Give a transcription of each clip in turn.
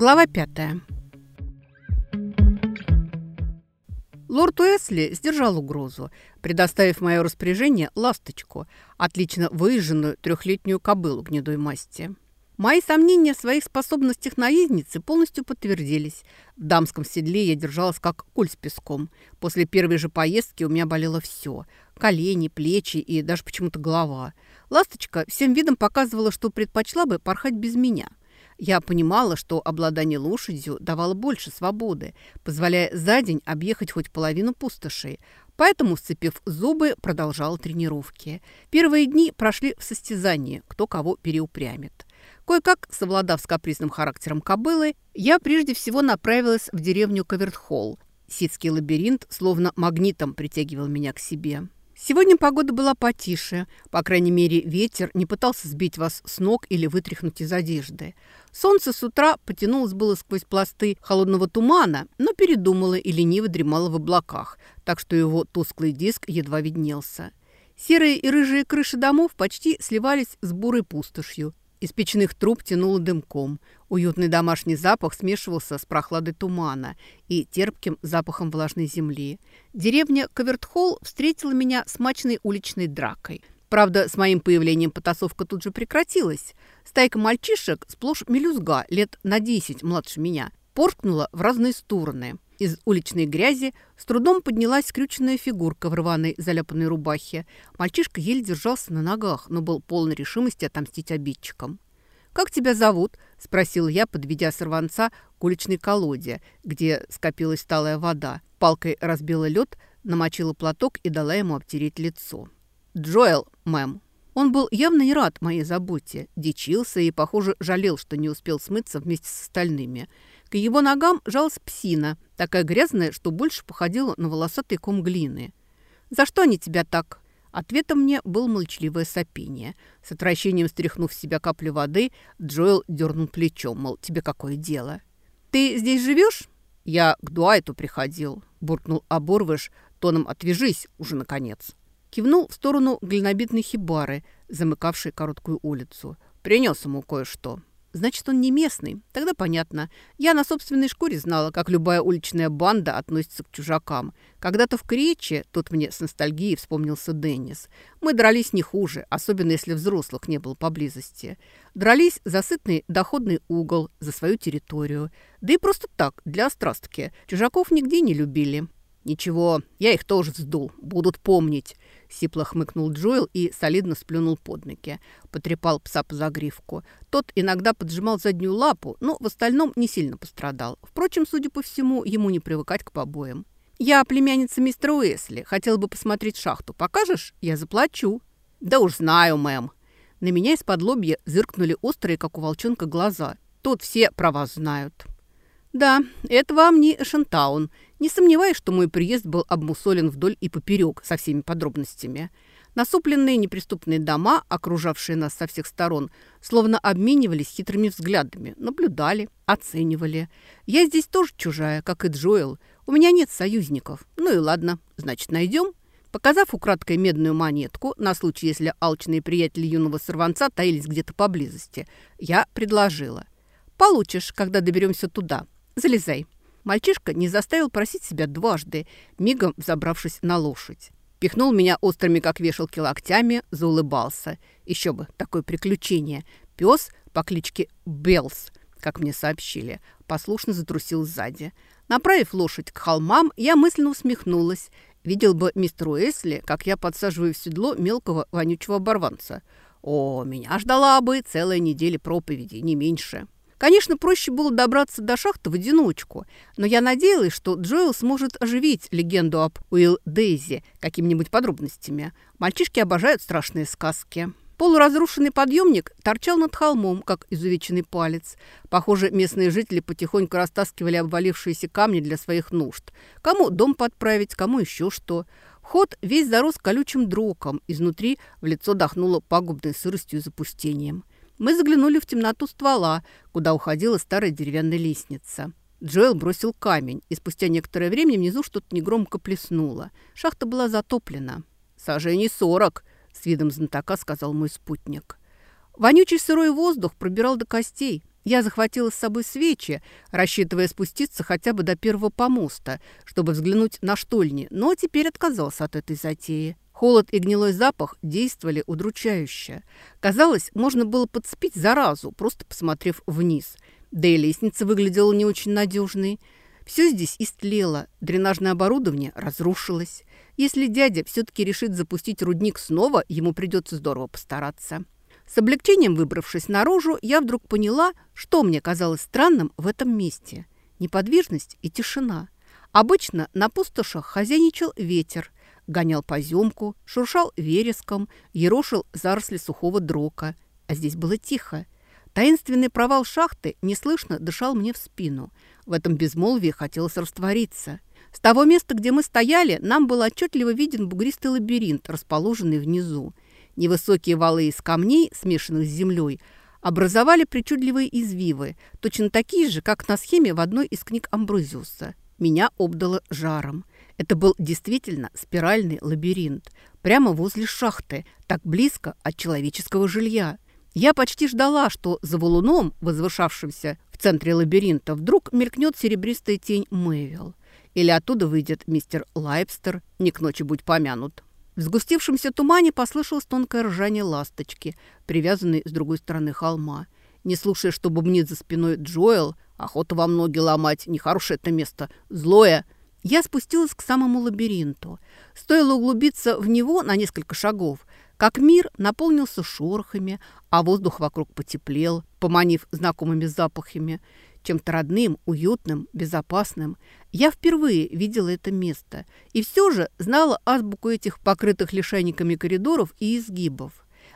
Глава пятая. Лорд Уэсли сдержал угрозу, предоставив мое распоряжение ласточку, отлично выезженную трехлетнюю кобылу гнедой масти. Мои сомнения в своих способностях наездницы полностью подтвердились. В дамском седле я держалась как куль с песком. После первой же поездки у меня болело все – колени, плечи и даже почему-то голова. Ласточка всем видом показывала, что предпочла бы порхать без меня – я понимала, что обладание лошадью давало больше свободы, позволяя за день объехать хоть половину пустошей. Поэтому, сцепив зубы, продолжала тренировки. Первые дни прошли в состязании, кто кого переупрямит. Кое-как, совладав с капризным характером кобылы, я прежде всего направилась в деревню Кавертхолл. Ситский лабиринт словно магнитом притягивал меня к себе. Сегодня погода была потише. По крайней мере, ветер не пытался сбить вас с ног или вытряхнуть из одежды. Солнце с утра потянулось было сквозь пласты холодного тумана, но передумало и лениво дремало в облаках, так что его тусклый диск едва виднелся. Серые и рыжие крыши домов почти сливались с бурой пустошью. Из печных труб тянуло дымком. Уютный домашний запах смешивался с прохладой тумана и терпким запахом влажной земли. Деревня Кавертхолл встретила меня смачной уличной дракой. Правда, с моим появлением потасовка тут же прекратилась. Стайка мальчишек, сплошь мелюзга, лет на десять младше меня, поркнула в разные стороны. Из уличной грязи с трудом поднялась скрюченная фигурка в рваной заляпанной рубахе. Мальчишка еле держался на ногах, но был полон решимости отомстить обидчикам. «Как тебя зовут?» – спросил я, подведя сорванца к уличной колоде, где скопилась талая вода. Палкой разбила лед, намочила платок и дала ему обтереть лицо. «Джоэл, мэм». Он был явно не рад моей заботе, дичился и, похоже, жалел, что не успел смыться вместе с остальными. К его ногам жалась псина, такая грязная, что больше походила на волосатый ком глины. «За что они тебя так?» Ответом мне было молчаливое сопение. С отвращением стряхнув с себя каплю воды, Джоэл дернул плечом, мол, тебе какое дело? «Ты здесь живешь?» «Я к Дуайту приходил», – буркнул Оборвыш, тоном «отвяжись уже, наконец». Кивнул в сторону глинобитной хибары, замыкавшей короткую улицу. Принес ему кое-что. Значит, он не местный. Тогда понятно. Я на собственной шкуре знала, как любая уличная банда относится к чужакам. Когда-то в Крече, тут мне с ностальгией вспомнился Деннис, мы дрались не хуже, особенно если взрослых не было поблизости. Дрались за сытный доходный угол, за свою территорию. Да и просто так, для острастки. Чужаков нигде не любили. «Ничего, я их тоже сдул, будут помнить», – сипло хмыкнул Джоэл и солидно сплюнул под ноги. Потрепал пса по загривку. Тот иногда поджимал заднюю лапу, но в остальном не сильно пострадал. Впрочем, судя по всему, ему не привыкать к побоям. «Я племянница мистера Уэсли. Хотела бы посмотреть шахту. Покажешь? Я заплачу». «Да уж знаю, мэм». На меня из-под лобья зыркнули острые, как у волчонка, глаза. «Тут все про вас знают». «Да, это вам не Эшентаун. Не сомневаюсь, что мой приезд был обмусолен вдоль и поперек со всеми подробностями. Насупленные неприступные дома, окружавшие нас со всех сторон, словно обменивались хитрыми взглядами, наблюдали, оценивали. Я здесь тоже чужая, как и Джоэл. У меня нет союзников. Ну и ладно, значит, найдем». Показав украдкой медную монетку, на случай, если алчные приятели юного сорванца таились где-то поблизости, я предложила. «Получишь, когда доберемся туда. Залезай». Мальчишка не заставил просить себя дважды, мигом взобравшись на лошадь. Пихнул меня острыми, как вешалки, локтями, заулыбался. Еще бы, такое приключение. Пес по кличке Белс, как мне сообщили, послушно затрусил сзади. Направив лошадь к холмам, я мысленно усмехнулась. Видел бы мистер Уэсли, как я подсаживаю в седло мелкого вонючего оборванца. О, меня ждала бы целая неделя проповеди, не меньше. Конечно, проще было добраться до шахты в одиночку, но я надеялась, что Джоэл сможет оживить легенду об Уилл Дейзи какими-нибудь подробностями. Мальчишки обожают страшные сказки. Полуразрушенный подъемник торчал над холмом, как изувеченный палец. Похоже, местные жители потихоньку растаскивали обвалившиеся камни для своих нужд. Кому дом подправить, кому еще что. Ход весь зарос колючим дроком, изнутри в лицо дохнуло пагубной сыростью и запустением. Мы заглянули в темноту ствола, куда уходила старая деревянная лестница. Джоэл бросил камень, и спустя некоторое время внизу что-то негромко плеснуло. Шахта была затоплена. «Сажений сорок», — с видом знатока сказал мой спутник. Вонючий сырой воздух пробирал до костей. Я захватила с собой свечи, рассчитывая спуститься хотя бы до первого помоста, чтобы взглянуть на штольни, но теперь отказался от этой затеи. Холод и гнилой запах действовали удручающе. Казалось, можно было подспить заразу, просто посмотрев вниз. Да и лестница выглядела не очень надежной. Все здесь истлело, дренажное оборудование разрушилось. Если дядя все-таки решит запустить рудник снова, ему придется здорово постараться. С облегчением выбравшись наружу, я вдруг поняла, что мне казалось странным в этом месте. Неподвижность и тишина. Обычно на пустошах хозяйничал ветер, гонял поземку, шуршал вереском, ерошил заросли сухого дрока. А здесь было тихо. Таинственный провал шахты неслышно дышал мне в спину. В этом безмолвии хотелось раствориться. С того места, где мы стояли, нам был отчетливо виден бугристый лабиринт, расположенный внизу. Невысокие валы из камней, смешанных с землей, образовали причудливые извивы, точно такие же, как на схеме в одной из книг Амброзиуса. Меня обдало жаром. Это был действительно спиральный лабиринт, прямо возле шахты, так близко от человеческого жилья. Я почти ждала, что за валуном, возвышавшимся в центре лабиринта, вдруг мелькнет серебристая тень Мэвилл. Или оттуда выйдет мистер Лайпстер, не к ночи будь помянут. В сгустившемся тумане послышалось тонкое ржание ласточки, привязанной с другой стороны холма. Не слушая, что бубнит за спиной Джоэл, охота во ноги ломать, нехорошее это место, злое, я спустилась к самому лабиринту. Стоило углубиться в него на несколько шагов, как мир наполнился шорохами, а воздух вокруг потеплел, поманив знакомыми запахами – чем-то родным, уютным, безопасным. Я впервые видела это место и все же знала азбуку этих покрытых лишайниками коридоров и изгибов.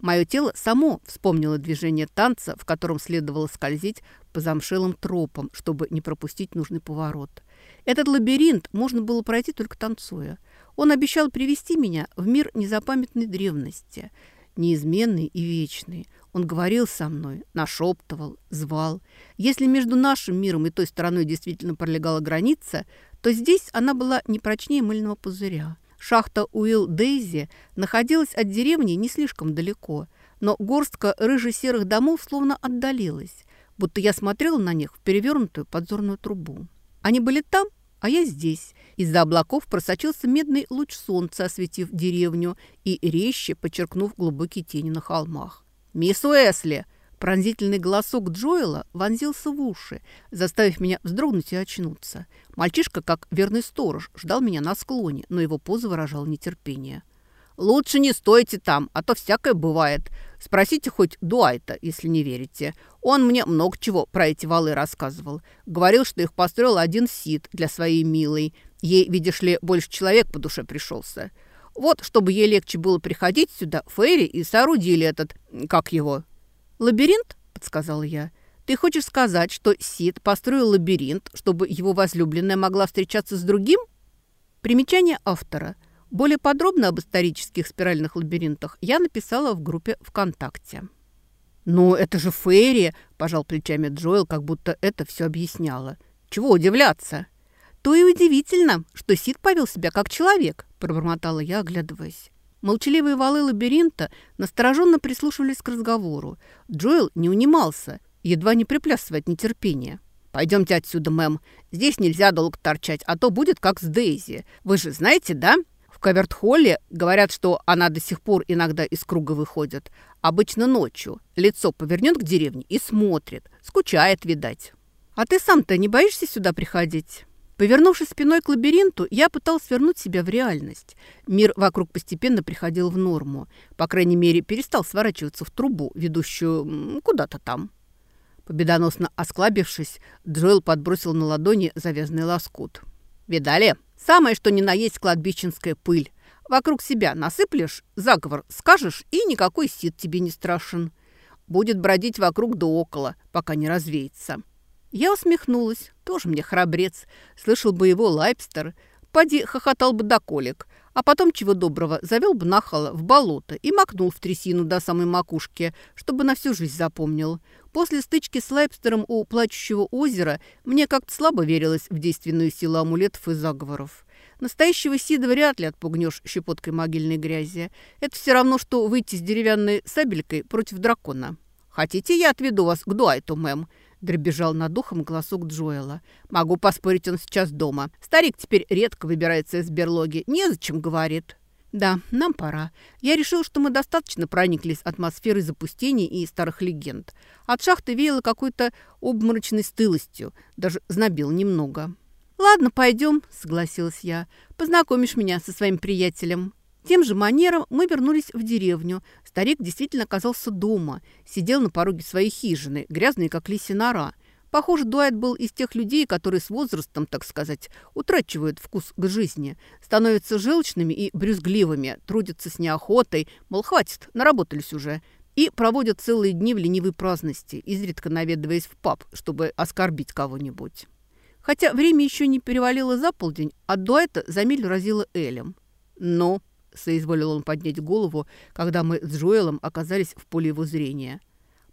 Мое тело само вспомнило движение танца, в котором следовало скользить по замшелым тропам, чтобы не пропустить нужный поворот. Этот лабиринт можно было пройти только танцуя. Он обещал привести меня в мир незапамятной древности, неизменный и вечный – он говорил со мной, нашептывал, звал. Если между нашим миром и той стороной действительно пролегала граница, то здесь она была не прочнее мыльного пузыря. Шахта Уилл Дейзи находилась от деревни не слишком далеко, но горстка рыже-серых домов словно отдалилась, будто я смотрела на них в перевернутую подзорную трубу. Они были там, а я здесь. Из-за облаков просочился медный луч солнца, осветив деревню и резче подчеркнув глубокие тени на холмах. «Мисс Уэсли!» Пронзительный голосок Джоэла вонзился в уши, заставив меня вздрогнуть и очнуться. Мальчишка, как верный сторож, ждал меня на склоне, но его поза выражала нетерпение. «Лучше не стойте там, а то всякое бывает. Спросите хоть Дуайта, если не верите. Он мне много чего про эти валы рассказывал. Говорил, что их построил один Сид для своей милой. Ей, видишь ли, больше человек по душе пришелся. Вот, чтобы ей легче было приходить сюда, Фейри и соорудили этот, как его, лабиринт, подсказала я. Ты хочешь сказать, что Сид построил лабиринт, чтобы его возлюбленная могла встречаться с другим? Примечание автора. Более подробно об исторических спиральных лабиринтах я написала в группе ВКонтакте. «Ну, это же Фейри!» – пожал плечами Джоэл, как будто это все объясняло. «Чего удивляться?» «То и удивительно, что Сид повел себя как человек», – пробормотала я, оглядываясь. Молчаливые валы лабиринта настороженно прислушивались к разговору. Джоэл не унимался, едва не приплясывая от нетерпения. «Пойдемте отсюда, мэм. Здесь нельзя долго торчать, а то будет как с Дейзи. Вы же знаете, да? В Каверт-Холле говорят, что она до сих пор иногда из круга выходит. Обычно ночью. Лицо повернет к деревне и смотрит. Скучает, видать. А ты сам-то не боишься сюда приходить?» Повернувшись спиной к лабиринту, я пытался вернуть себя в реальность. Мир вокруг постепенно приходил в норму. По крайней мере, перестал сворачиваться в трубу, ведущую куда-то там. Победоносно осклабившись, Джоэл подбросил на ладони завязанный лоскут. «Видали? Самое, что ни на есть кладбищенская пыль. Вокруг себя насыплешь, заговор скажешь, и никакой сит тебе не страшен. Будет бродить вокруг да около, пока не развеется». Я усмехнулась. Тоже мне храбрец. Слышал бы его Лайпстер. Поди хохотал бы до колик. А потом, чего доброго, завел бы нахала в болото и макнул в трясину до самой макушки, чтобы на всю жизнь запомнил. После стычки с Лайпстером у Плачущего озера мне как-то слабо верилось в действенную силу амулетов и заговоров. Настоящего Сида вряд ли отпугнешь щепоткой могильной грязи. Это все равно, что выйти с деревянной сабелькой против дракона. «Хотите, я отведу вас к Дуайту, мэм?» Дребежал над духом голосок Джоэла. «Могу поспорить, он сейчас дома. Старик теперь редко выбирается из берлоги. Незачем, говорит». «Да, нам пора. Я решил, что мы достаточно прониклись атмосферой запустений и старых легенд. От шахты веяло какой-то обморочной стылостью. Даже знобил немного». «Ладно, пойдем», — согласилась я. «Познакомишь меня со своим приятелем». Тем же манером мы вернулись в деревню. Старик действительно оказался дома. Сидел на пороге своей хижины, грязный, как лисья нора. Похоже, Дуайт был из тех людей, которые с возрастом, так сказать, утрачивают вкус к жизни, становятся желчными и брюзгливыми, трудятся с неохотой, мол, хватит, наработались уже, и проводят целые дни в ленивой праздности, изредка наведываясь в паб, чтобы оскорбить кого-нибудь. Хотя время еще не перевалило за полдень, от Дуайта за миль разило Элем. «Ну», соизволил он поднять голову, когда мы с Джоэлом оказались в поле его зрения.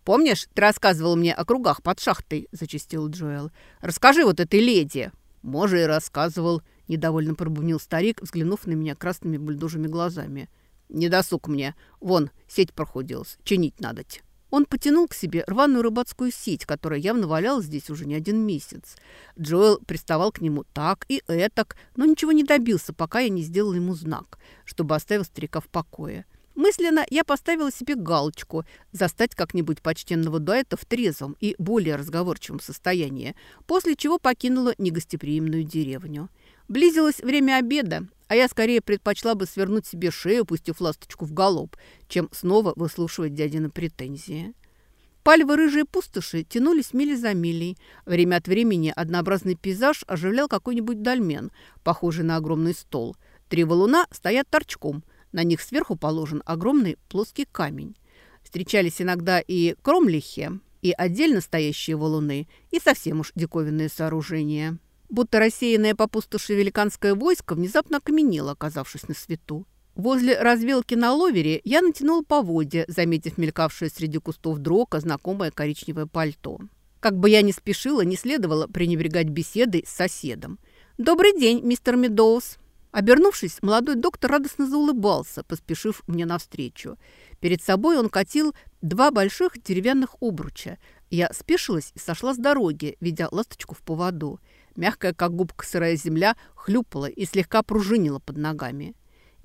«Помнишь, ты рассказывал мне о кругах под шахтой?» – зачастил Джоэл. «Расскажи вот этой леди». «Може, и рассказывал», – недовольно пробубнил старик, взглянув на меня красными бульдожими глазами. «Не досуг мне. Вон, сеть прохудилась. Чинить надоть». Он потянул к себе рваную рыбацкую сеть, которая явно валялась здесь уже не один месяц. Джоэл приставал к нему так и этак, но ничего не добился, пока я не сделал ему знак, чтобы оставил старика в покое. Мысленно я поставила себе галочку застать как-нибудь почтенного дуэта в трезвом и более разговорчивом состоянии, после чего покинула негостеприимную деревню. Близилось время обеда, а я скорее предпочла бы свернуть себе шею, пустив ласточку в галоп, чем снова выслушивать дядины претензии. Пальвы рыжие пустоши тянулись мили за милей. Время от времени однообразный пейзаж оживлял какой-нибудь дольмен, похожий на огромный стол. Три валуна стоят торчком, на них сверху положен огромный плоский камень. Встречались иногда и кромлихи, и отдельно стоящие валуны, и совсем уж диковинные сооружения будто рассеянное по пустоши великанское войско внезапно окаменело, оказавшись на свету. Возле развилки на ловере я натянул поводья, заметив мелькавшее среди кустов дрока знакомое коричневое пальто. Как бы я ни спешила, не следовало пренебрегать беседой с соседом. «Добрый день, мистер Медоуз!» Обернувшись, молодой доктор радостно заулыбался, поспешив мне навстречу. Перед собой он катил два больших деревянных обруча. Я спешилась и сошла с дороги, ведя ласточку в поводу. Мягкая, как губка сырая земля, хлюпала и слегка пружинила под ногами.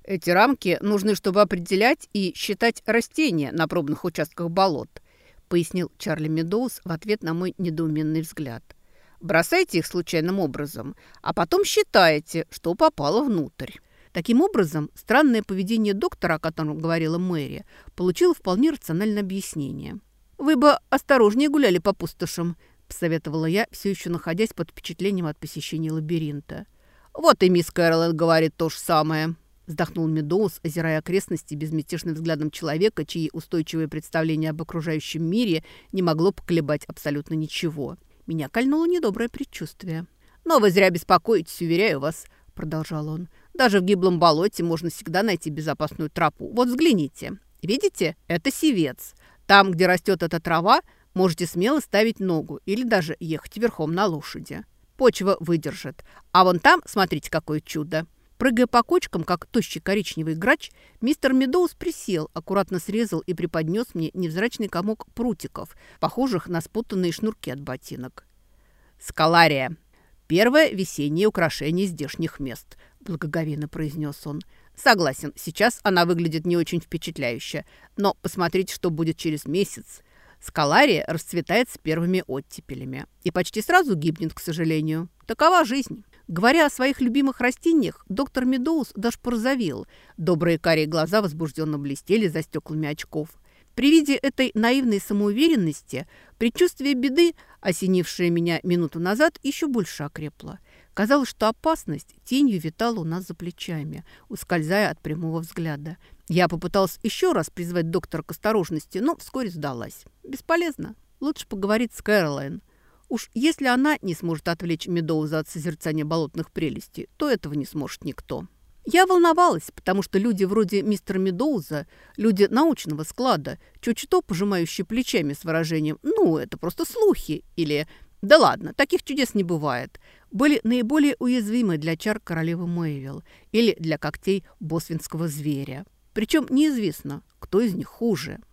Эти рамки нужны, чтобы определять и считать растения на пробных участках болот, пояснил Чарли Медоуз в ответ на мой недоуменный взгляд. Бросайте их случайным образом, а потом считаете, что попало внутрь. Таким образом, странное поведение доктора, о котором говорила Мэри, получило вполне рациональное объяснение. «Вы бы осторожнее гуляли по пустошам», посоветовала я, все еще находясь под впечатлением от посещения лабиринта. «Вот и мисс Кэролайн говорит то же самое», вздохнул Медоуз, озирая окрестности безмятежным взглядом человека, чьи устойчивые представления об окружающем мире не могло поколебать абсолютно ничего. Меня кольнуло недоброе предчувствие. «Но вы зря беспокоитесь, уверяю вас», — продолжал он. «Даже в гиблом болоте можно всегда найти безопасную тропу. Вот взгляните. Видите, это севец. Там, где растет эта трава, Можете смело ставить ногу или даже ехать верхом на лошади. Почва выдержит. А вон там, смотрите, какое чудо. Прыгая по кочкам, как тощий коричневый грач, мистер Медоуз присел, аккуратно срезал и преподнес мне невзрачный комок прутиков, похожих на спутанные шнурки от ботинок. «Скалария. Первое весеннее украшение здешних мест», – благоговейно произнес он. «Согласен, сейчас она выглядит не очень впечатляюще, но посмотрите, что будет через месяц. Скалария расцветает с первыми оттепелями и почти сразу гибнет, к сожалению. Такова жизнь. Говоря о своих любимых растениях, доктор Медоуз даже порозовел. Добрые карие глаза возбужденно блестели за стеклами очков. При виде этой наивной самоуверенности предчувствие беды, осенившее меня минуту назад, еще больше окрепло. Казалось, что опасность тенью витала у нас за плечами, ускользая от прямого взгляда. Я попыталась еще раз призвать доктора к осторожности, но вскоре сдалась. Бесполезно. Лучше поговорить с Кэролайн. Уж если она не сможет отвлечь Медоуза от созерцания болотных прелестей, то этого не сможет никто. Я волновалась, потому что люди вроде мистера Медоуза, люди научного склада, чуть-чуть пожимающие плечами с выражением «ну, это просто слухи» или «да ладно, таких чудес не бывает», были наиболее уязвимы для чар королевы Мэйвилл или для когтей босвинского зверя. Причем неизвестно, кто из них хуже –